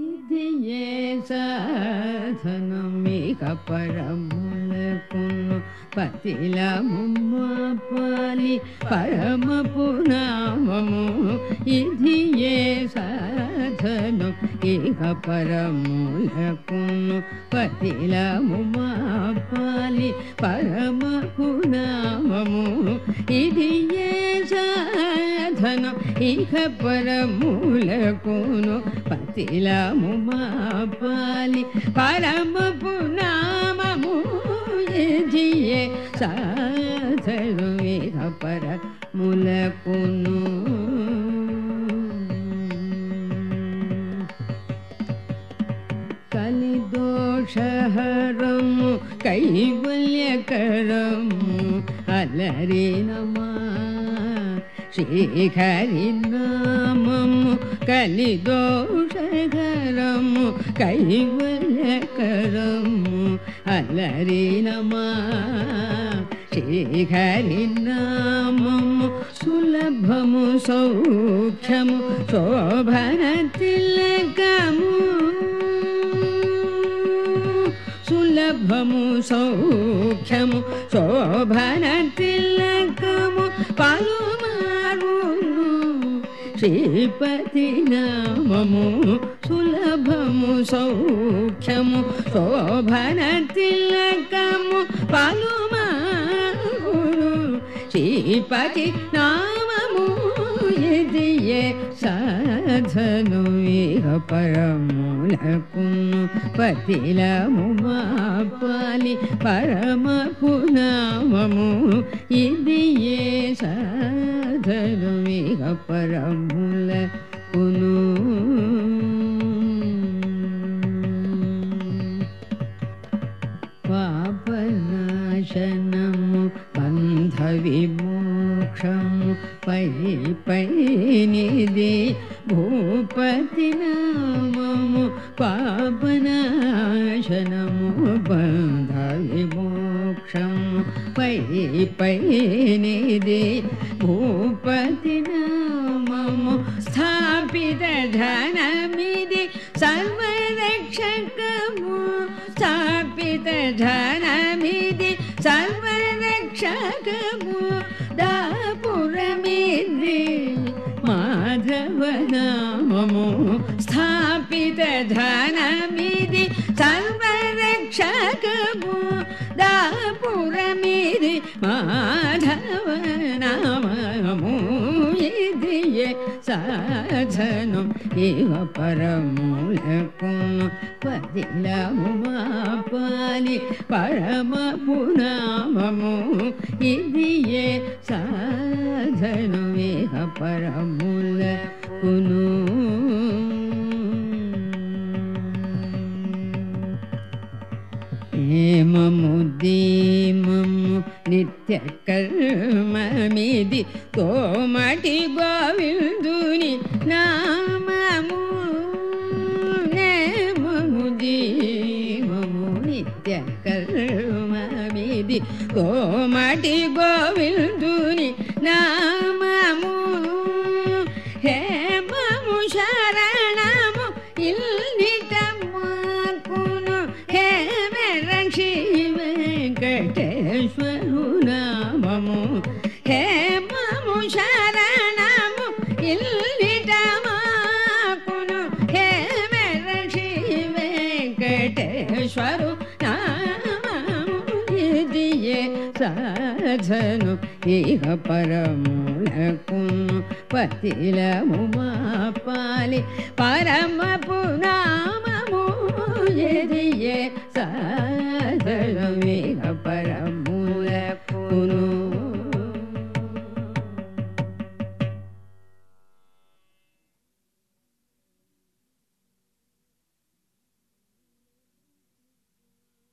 ఇది ఏ సాధనమిక పరములకును పతిలముమ్మాపాలి పరమ పునామము. ఇది ఏ సాధనం? ఇక పరములకును పతిలముమ్మాపాలి పరమ పునామము. ఇది ఏ సాధనం? ఇక పరములకును పతిలము మాపాలి పరమ పునామము ఎదియే సాధను ఇక పరములకును కలిదోషహరము కైవల్యకరము అలరి నమా శ్రీహరి నామము కలిదోషకరము కైవల్యకరము అలరి నమా శ్రీహరి నామము సులభము సౌఖ్యము శోభన తిలకము సులభము సౌఖ్యము శోభన తిలకము పలు శ్రీపతి నామము సులభము సౌఖ్యము శోభన తిలకము పలుమారును శ్రీపతి నామము ఇది సాధను ఇహ పరములకును పతిలము మాపాలి పరమ పునామము ఇది సాధను ఇహ పరములకును क्षणो पन्धवि मोक्षं पैपदे भूपति नाम पापनाशनं पन्धवी मोक्षं परि पैनि दे भूपति न मम स्थापित जनामि दे सर्वमु सर्वरक्षकमु दापुरमेन्द्रे माधवनाममु मा जनामो स्थापित जानामि मा ఏ సాధనం? ఇవ పరములకును పదిలము మాపాలి పరమ పునామము ఇది ఏ సాధనం? ఇహ పరములకును కర్మమిది కోమటి గోవిందుని నామము. నేమము దీమము నిత్య కర్మమిది కోమటి గోవిందుని నామము. హేమము శరణము ఇల్నిటమ్మాకును హేమ శ్రీ వెంకటేశ్వరు ఈశ్వరు నామము సాధను. ఇహ పరములకును పతిలము మాపాలి. పరమ పునామము ఇది సాధను? ఇహ పర